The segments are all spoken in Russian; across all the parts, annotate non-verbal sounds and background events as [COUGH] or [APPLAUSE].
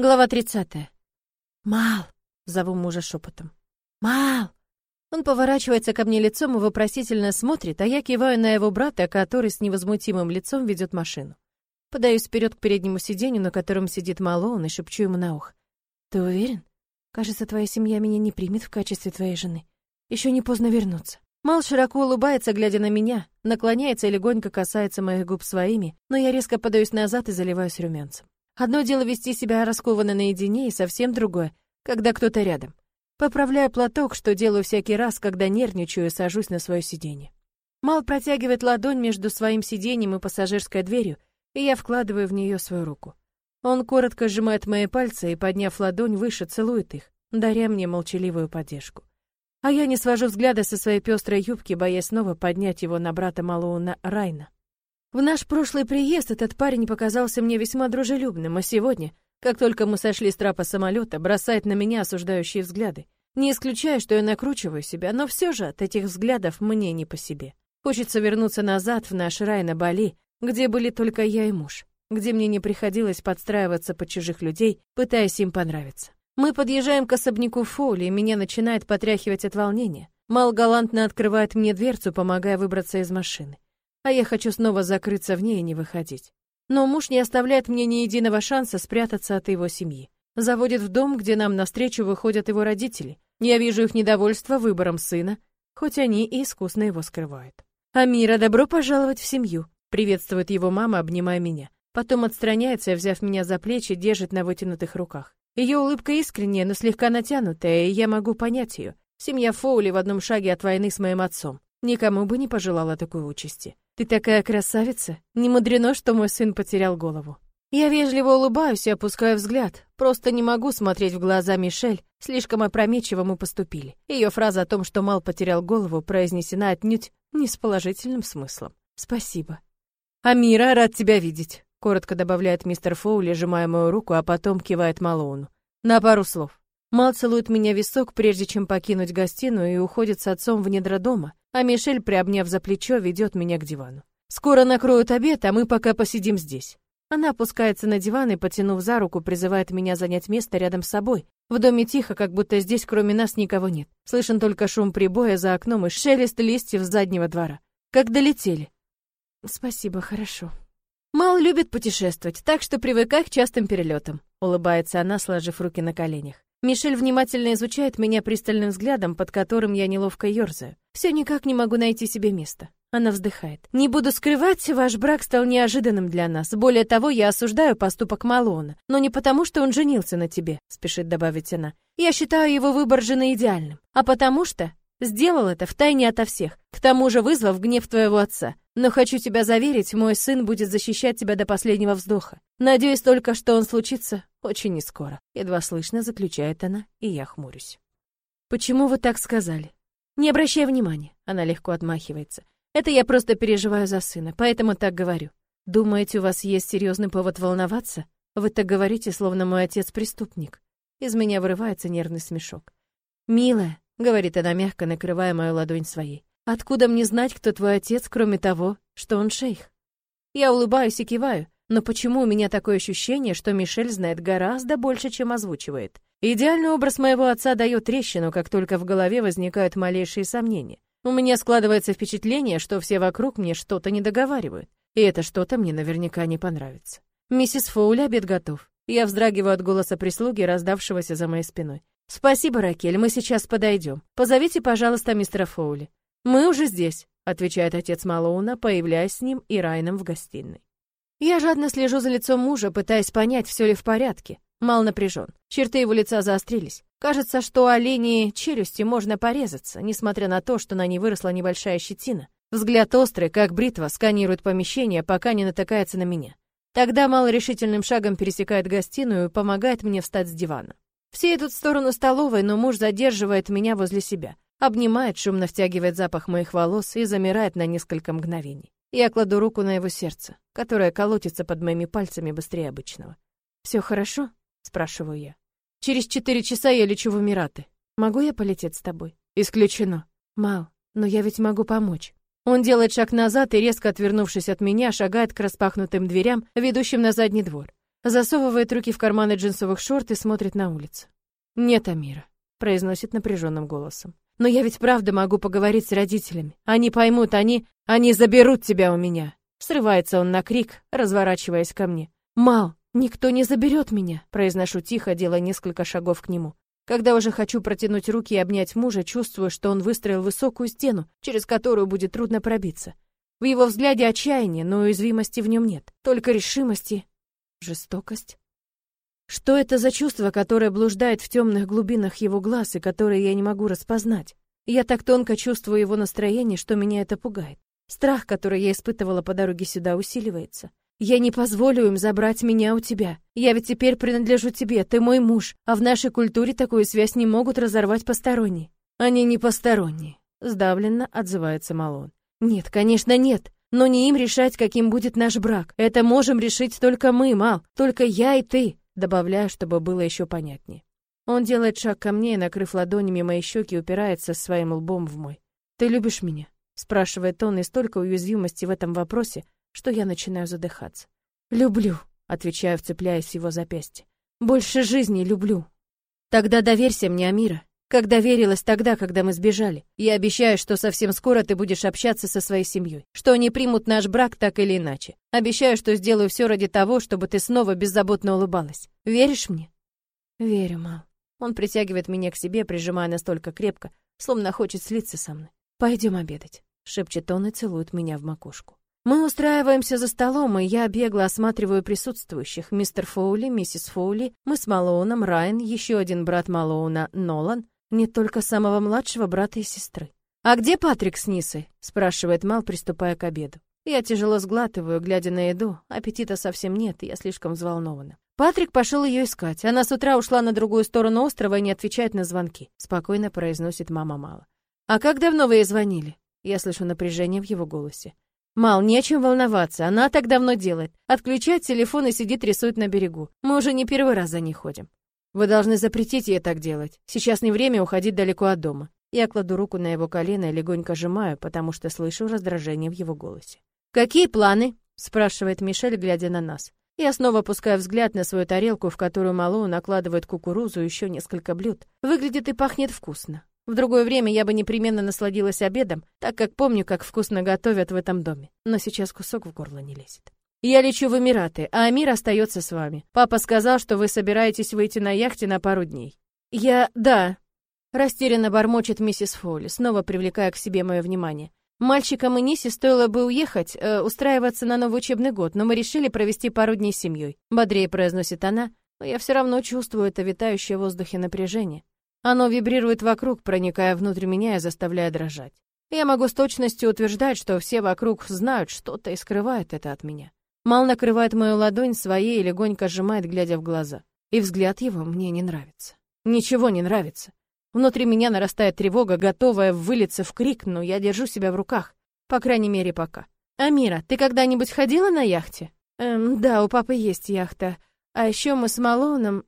Глава 30. «Мал!» — зову мужа шепотом. «Мал!» Он поворачивается ко мне лицом и вопросительно смотрит, а я киваю на его брата, который с невозмутимым лицом ведет машину. Подаюсь вперед к переднему сиденью, на котором сидит Малоун, и шепчу ему на ухо. «Ты уверен? Кажется, твоя семья меня не примет в качестве твоей жены. Еще не поздно вернуться». Мал широко улыбается, глядя на меня, наклоняется и легонько касается моих губ своими, но я резко подаюсь назад и заливаюсь румянцем. Одно дело вести себя раскованно наедине, и совсем другое, когда кто-то рядом. Поправляю платок, что делаю всякий раз, когда нервничаю и сажусь на свое сиденье. Мал протягивает ладонь между своим сиденьем и пассажирской дверью, и я вкладываю в нее свою руку. Он коротко сжимает мои пальцы и, подняв ладонь выше, целует их, даря мне молчаливую поддержку. А я не свожу взгляда со своей пестрой юбки, боясь снова поднять его на брата Малоуна Райна. В наш прошлый приезд этот парень показался мне весьма дружелюбным, а сегодня, как только мы сошли с трапа самолета, бросает на меня осуждающие взгляды. Не исключаю, что я накручиваю себя, но все же от этих взглядов мне не по себе. Хочется вернуться назад в наш рай на Бали, где были только я и муж, где мне не приходилось подстраиваться под чужих людей, пытаясь им понравиться. Мы подъезжаем к особняку Фоули, и меня начинает потряхивать от волнения. Мал галантно открывает мне дверцу, помогая выбраться из машины а я хочу снова закрыться в ней и не выходить. Но муж не оставляет мне ни единого шанса спрятаться от его семьи. Заводит в дом, где нам навстречу выходят его родители. Я вижу их недовольство выбором сына, хоть они и искусно его скрывают. «Амира, добро пожаловать в семью», — приветствует его мама, обнимая меня. Потом отстраняется взяв меня за плечи, держит на вытянутых руках. Ее улыбка искренняя, но слегка натянутая, и я могу понять ее. Семья Фоули в одном шаге от войны с моим отцом. Никому бы не пожелала такой участи. Ты такая красавица. Не мудрено, что мой сын потерял голову. Я вежливо улыбаюсь и опускаю взгляд. Просто не могу смотреть в глаза Мишель. Слишком опрометчиво мы поступили. Ее фраза о том, что Мал потерял голову, произнесена отнюдь не с положительным смыслом. Спасибо. Амира, рад тебя видеть. Коротко добавляет мистер Фоули, сжимая мою руку, а потом кивает Малоуну. На пару слов. Мал целует меня в висок, прежде чем покинуть гостиную, и уходит с отцом в недра дома, а Мишель, приобняв за плечо, ведет меня к дивану. «Скоро накроют обед, а мы пока посидим здесь». Она опускается на диван и, потянув за руку, призывает меня занять место рядом с собой. В доме тихо, как будто здесь кроме нас никого нет. Слышен только шум прибоя за окном и шелест листьев с заднего двора. Как долетели. Спасибо, хорошо. Мал любит путешествовать, так что привыкай к частым перелетам. Улыбается она, сложив руки на коленях. Мишель внимательно изучает меня пристальным взглядом, под которым я неловко ерзаю. Все никак не могу найти себе места. Она вздыхает. «Не буду скрывать, ваш брак стал неожиданным для нас. Более того, я осуждаю поступок Малона. Но не потому, что он женился на тебе», — спешит добавить она. «Я считаю его выбор жены идеальным. А потому что сделал это втайне ото всех, к тому же вызвав гнев твоего отца. Но хочу тебя заверить, мой сын будет защищать тебя до последнего вздоха. Надеюсь только, что он случится очень нескоро. Едва слышно заключает она, и я хмурюсь. Почему вы так сказали? Не обращай внимания, она легко отмахивается. Это я просто переживаю за сына, поэтому так говорю. Думаете, у вас есть серьезный повод волноваться? Вы так говорите, словно мой отец преступник. Из меня вырывается нервный смешок. Милая, говорит она мягко, накрывая мою ладонь своей. Откуда мне знать, кто твой отец, кроме того, что он шейх? Я улыбаюсь и киваю, но почему у меня такое ощущение, что Мишель знает гораздо больше, чем озвучивает? Идеальный образ моего отца дает трещину, как только в голове возникают малейшие сомнения. У меня складывается впечатление, что все вокруг мне что-то не договаривают, и это что-то мне наверняка не понравится. Миссис Фоули, обед готов. Я вздрагиваю от голоса прислуги, раздавшегося за моей спиной. Спасибо, Ракель, мы сейчас подойдем. Позовите, пожалуйста, мистера Фоули. «Мы уже здесь», — отвечает отец Малоуна, появляясь с ним и Райном в гостиной. Я жадно слежу за лицом мужа, пытаясь понять, все ли в порядке. Мал напряжен. Черты его лица заострились. Кажется, что о линии челюсти можно порезаться, несмотря на то, что на ней выросла небольшая щетина. Взгляд острый, как бритва, сканирует помещение, пока не натыкается на меня. Тогда Мал решительным шагом пересекает гостиную и помогает мне встать с дивана. Все идут в сторону столовой, но муж задерживает меня возле себя. Обнимает, шумно втягивает запах моих волос и замирает на несколько мгновений. Я кладу руку на его сердце, которое колотится под моими пальцами быстрее обычного. Все хорошо?» — спрашиваю я. «Через четыре часа я лечу в Эмираты. Могу я полететь с тобой?» «Исключено». «Мал, но я ведь могу помочь». Он делает шаг назад и, резко отвернувшись от меня, шагает к распахнутым дверям, ведущим на задний двор. засовывает руки в карманы джинсовых шорт и смотрит на улицу. «Нет, Амира», — произносит напряженным голосом. «Но я ведь правда могу поговорить с родителями. Они поймут, они... Они заберут тебя у меня!» Срывается он на крик, разворачиваясь ко мне. «Мал, никто не заберет меня!» Произношу тихо, делая несколько шагов к нему. Когда уже хочу протянуть руки и обнять мужа, чувствую, что он выстроил высокую стену, через которую будет трудно пробиться. В его взгляде отчаяние, но уязвимости в нем нет, только решимости, жестокость. Что это за чувство, которое блуждает в темных глубинах его глаз и которое я не могу распознать? Я так тонко чувствую его настроение, что меня это пугает. Страх, который я испытывала по дороге сюда, усиливается. Я не позволю им забрать меня у тебя. Я ведь теперь принадлежу тебе, ты мой муж, а в нашей культуре такую связь не могут разорвать посторонние. Они не посторонние, сдавленно отзывается Малон. Нет, конечно, нет. Но не им решать, каким будет наш брак. Это можем решить только мы, Мал, только я и ты, добавляю, чтобы было еще понятнее. Он делает шаг ко мне и, накрыв ладонями мои щеки, упирается своим лбом в мой. Ты любишь меня? спрашивает он, и столько уязвимости в этом вопросе, что я начинаю задыхаться. «Люблю», — отвечаю, вцепляясь в его запястье. «Больше жизни люблю». «Тогда доверься мне, Амира, как доверилась тогда, когда мы сбежали. Я обещаю, что совсем скоро ты будешь общаться со своей семьей, что они примут наш брак так или иначе. Обещаю, что сделаю все ради того, чтобы ты снова беззаботно улыбалась. Веришь мне?» «Верю, мам». Он притягивает меня к себе, прижимая настолько крепко, словно хочет слиться со мной. «Пойдем обедать», — шепчет он и целует меня в макушку. Мы устраиваемся за столом, и я бегло осматриваю присутствующих. Мистер Фоули, миссис Фоули, мы с Малоуном, Райан, еще один брат Малоуна, Нолан, не только самого младшего брата и сестры. «А где Патрик с Нисой?» — спрашивает Мал, приступая к обеду. Я тяжело сглатываю, глядя на еду. Аппетита совсем нет, и я слишком взволнована. Патрик пошел ее искать. Она с утра ушла на другую сторону острова и не отвечает на звонки. Спокойно произносит мама Мала. «А как давно вы ей звонили?» Я слышу напряжение в его голосе. Мал, не о чем волноваться, она так давно делает. Отключает телефон и сидит рисует на берегу. Мы уже не первый раз за ней ходим. Вы должны запретить ей так делать. Сейчас не время уходить далеко от дома. Я кладу руку на его колено и легонько сжимаю, потому что слышу раздражение в его голосе. «Какие планы?» — спрашивает Мишель, глядя на нас. Я снова опускаю взгляд на свою тарелку, в которую Малоу накладывает кукурузу и еще несколько блюд. Выглядит и пахнет вкусно. В другое время я бы непременно насладилась обедом, так как помню, как вкусно готовят в этом доме. Но сейчас кусок в горло не лезет. Я лечу в Эмираты, а Амир остается с вами. Папа сказал, что вы собираетесь выйти на яхте на пару дней. Я... да. Растерянно бормочет миссис Фоули, снова привлекая к себе мое внимание. Мальчикам и Нисе стоило бы уехать, э, устраиваться на новый учебный год, но мы решили провести пару дней с семьей. Бодрее произносит она, но я все равно чувствую это витающее в воздухе напряжение. Оно вибрирует вокруг, проникая внутрь меня и заставляя дрожать. Я могу с точностью утверждать, что все вокруг знают что-то и скрывают это от меня. Мал накрывает мою ладонь своей и легонько сжимает, глядя в глаза. И взгляд его мне не нравится. Ничего не нравится. Внутри меня нарастает тревога, готовая вылиться в крик, но я держу себя в руках. По крайней мере, пока. «Амира, ты когда-нибудь ходила на яхте?» «Эм, да, у папы есть яхта. А еще мы с Малоном...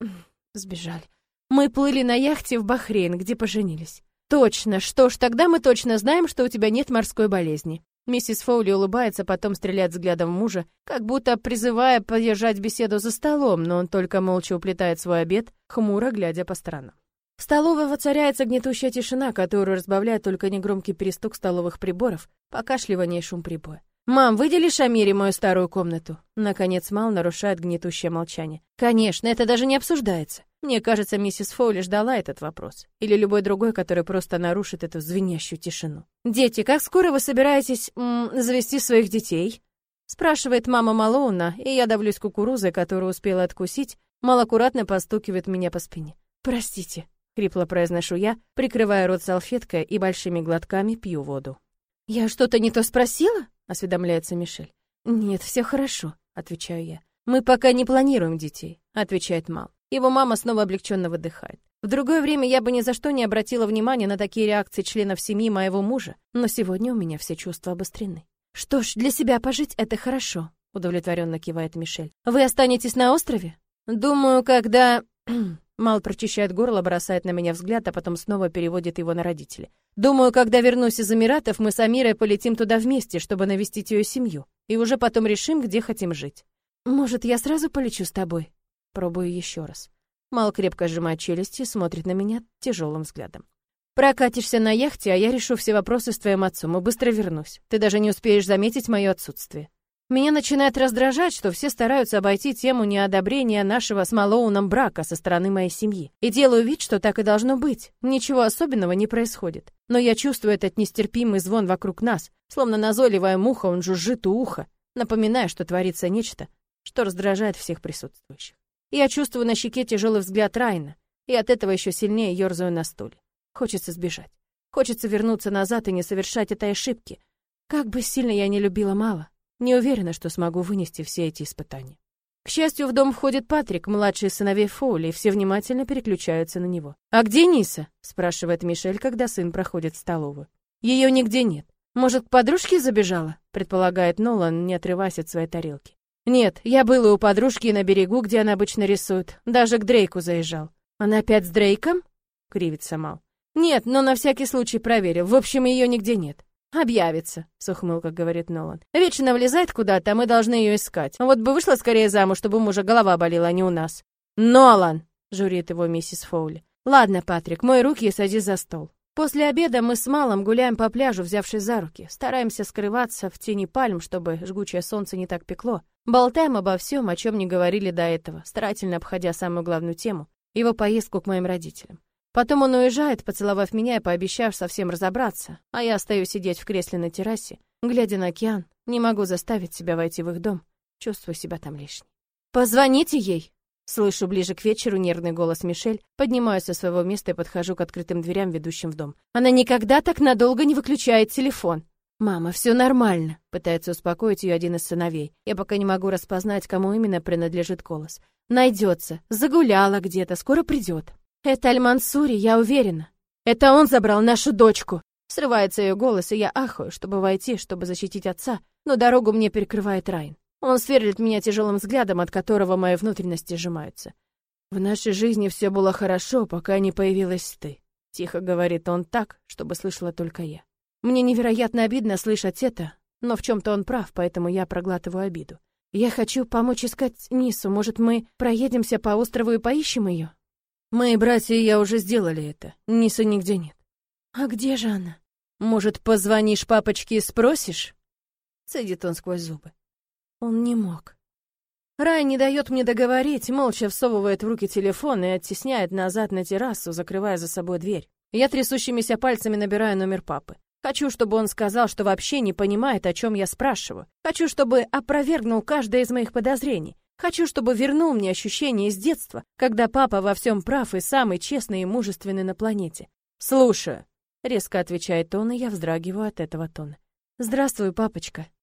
[CLEARS THROAT] сбежали. Мы плыли на яхте в Бахрейн, где поженились. Точно. Что ж, тогда мы точно знаем, что у тебя нет морской болезни. Миссис Фоули улыбается, потом стреляет взглядом мужа, как будто призывая поддержать беседу за столом, но он только молча уплетает свой обед, хмуро глядя по сторонам. В столовой воцаряется гнетущая тишина, которую разбавляет только негромкий перестук столовых приборов, покашливание и шум прибоя. «Мам, выделишь Амире мою старую комнату?» Наконец Мал нарушает гнетущее молчание. «Конечно, это даже не обсуждается. Мне кажется, миссис Фоули ждала этот вопрос. Или любой другой, который просто нарушит эту звенящую тишину. «Дети, как скоро вы собираетесь м, завести своих детей?» Спрашивает мама Малоуна, и я давлюсь кукурузой, которую успела откусить. Мал аккуратно постукивает меня по спине. «Простите», — хрипло произношу я, прикрывая рот салфеткой и большими глотками пью воду. «Я что-то не то спросила?» — осведомляется Мишель. «Нет, все хорошо», — отвечаю я. «Мы пока не планируем детей», — отвечает Мал. Его мама снова облегченно выдыхает. В другое время я бы ни за что не обратила внимания на такие реакции членов семьи моего мужа, но сегодня у меня все чувства обострены. Что ж, для себя пожить это хорошо, удовлетворенно кивает Мишель. Вы останетесь на острове? Думаю, когда [CLEARS THROAT] Мал прочищает горло, бросает на меня взгляд, а потом снова переводит его на родителей. Думаю, когда вернусь из Эмиратов, мы с Амирой полетим туда вместе, чтобы навестить ее семью, и уже потом решим, где хотим жить. Может, я сразу полечу с тобой? Пробую еще раз. Мал крепко сжимает челюсти смотрит на меня тяжелым взглядом. Прокатишься на яхте, а я решу все вопросы с твоим отцом и быстро вернусь. Ты даже не успеешь заметить мое отсутствие. Меня начинает раздражать, что все стараются обойти тему неодобрения нашего с Малоуном брака со стороны моей семьи. И делаю вид, что так и должно быть. Ничего особенного не происходит. Но я чувствую этот нестерпимый звон вокруг нас, словно назойливая муха, он жужжит у уха, напоминая, что творится нечто, что раздражает всех присутствующих. Я чувствую на щеке тяжелый взгляд Райна, и от этого еще сильнее ерзаю на стуле. Хочется сбежать. Хочется вернуться назад и не совершать этой ошибки. Как бы сильно я не любила Мала, не уверена, что смогу вынести все эти испытания. К счастью, в дом входит Патрик, младший сыновей Фоули, и все внимательно переключаются на него. «А где Ниса?» — спрашивает Мишель, когда сын проходит в столовую. Ее нигде нет. Может, к подружке забежала?» — предполагает Нолан, не отрываясь от своей тарелки. «Нет, я был и у подружки на берегу, где она обычно рисует. Даже к Дрейку заезжал». «Она опять с Дрейком?» — кривится Мал. «Нет, но на всякий случай проверил. В общем, ее нигде нет». «Объявится», — с ухмылкой говорит Нолан. «Вечно влезает куда-то, а мы должны ее искать. Вот бы вышла скорее замуж, чтобы у мужа голова болела, а не у нас». «Нолан!» — журит его миссис Фоули. «Ладно, Патрик, мой руки и садись за стол». После обеда мы с Малом гуляем по пляжу, взявшись за руки. Стараемся скрываться в тени пальм, чтобы жгучее солнце не так пекло. Болтаем обо всем, о чем не говорили до этого, старательно обходя самую главную тему — его поездку к моим родителям. Потом он уезжает, поцеловав меня и пообещав совсем разобраться, а я остаюсь сидеть в кресле на террасе, глядя на океан, не могу заставить себя войти в их дом, чувствую себя там лишней. «Позвоните ей!» Слышу ближе к вечеру нервный голос Мишель, поднимаюсь со своего места и подхожу к открытым дверям, ведущим в дом. Она никогда так надолго не выключает телефон. «Мама, все нормально», — пытается успокоить ее один из сыновей. Я пока не могу распознать, кому именно принадлежит голос. «Найдется. Загуляла где-то. Скоро придет». «Это Аль-Мансури, я уверена. Это он забрал нашу дочку!» Срывается ее голос, и я ахаю, чтобы войти, чтобы защитить отца, но дорогу мне перекрывает Райн. Он сверлит меня тяжелым взглядом, от которого мои внутренности сжимаются. «В нашей жизни все было хорошо, пока не появилась ты», — тихо говорит он так, чтобы слышала только я. Мне невероятно обидно слышать это, но в чем-то он прав, поэтому я проглатываю обиду. Я хочу помочь искать Нису. Может, мы проедемся по острову и поищем ее? Мои братья и я уже сделали это. Нисы нигде нет. А где же она? Может, позвонишь папочке и спросишь? Цедит он сквозь зубы. Он не мог. Рай не дает мне договорить, молча всовывает в руки телефон и оттесняет назад на террасу, закрывая за собой дверь. Я трясущимися пальцами набираю номер папы. Хочу, чтобы он сказал, что вообще не понимает, о чем я спрашиваю. Хочу, чтобы опровергнул каждое из моих подозрений. Хочу, чтобы вернул мне ощущение из детства, когда папа во всем прав и самый честный и мужественный на планете. «Слушаю», — резко отвечает он, и я вздрагиваю от этого тона. «Здравствуй, папочка».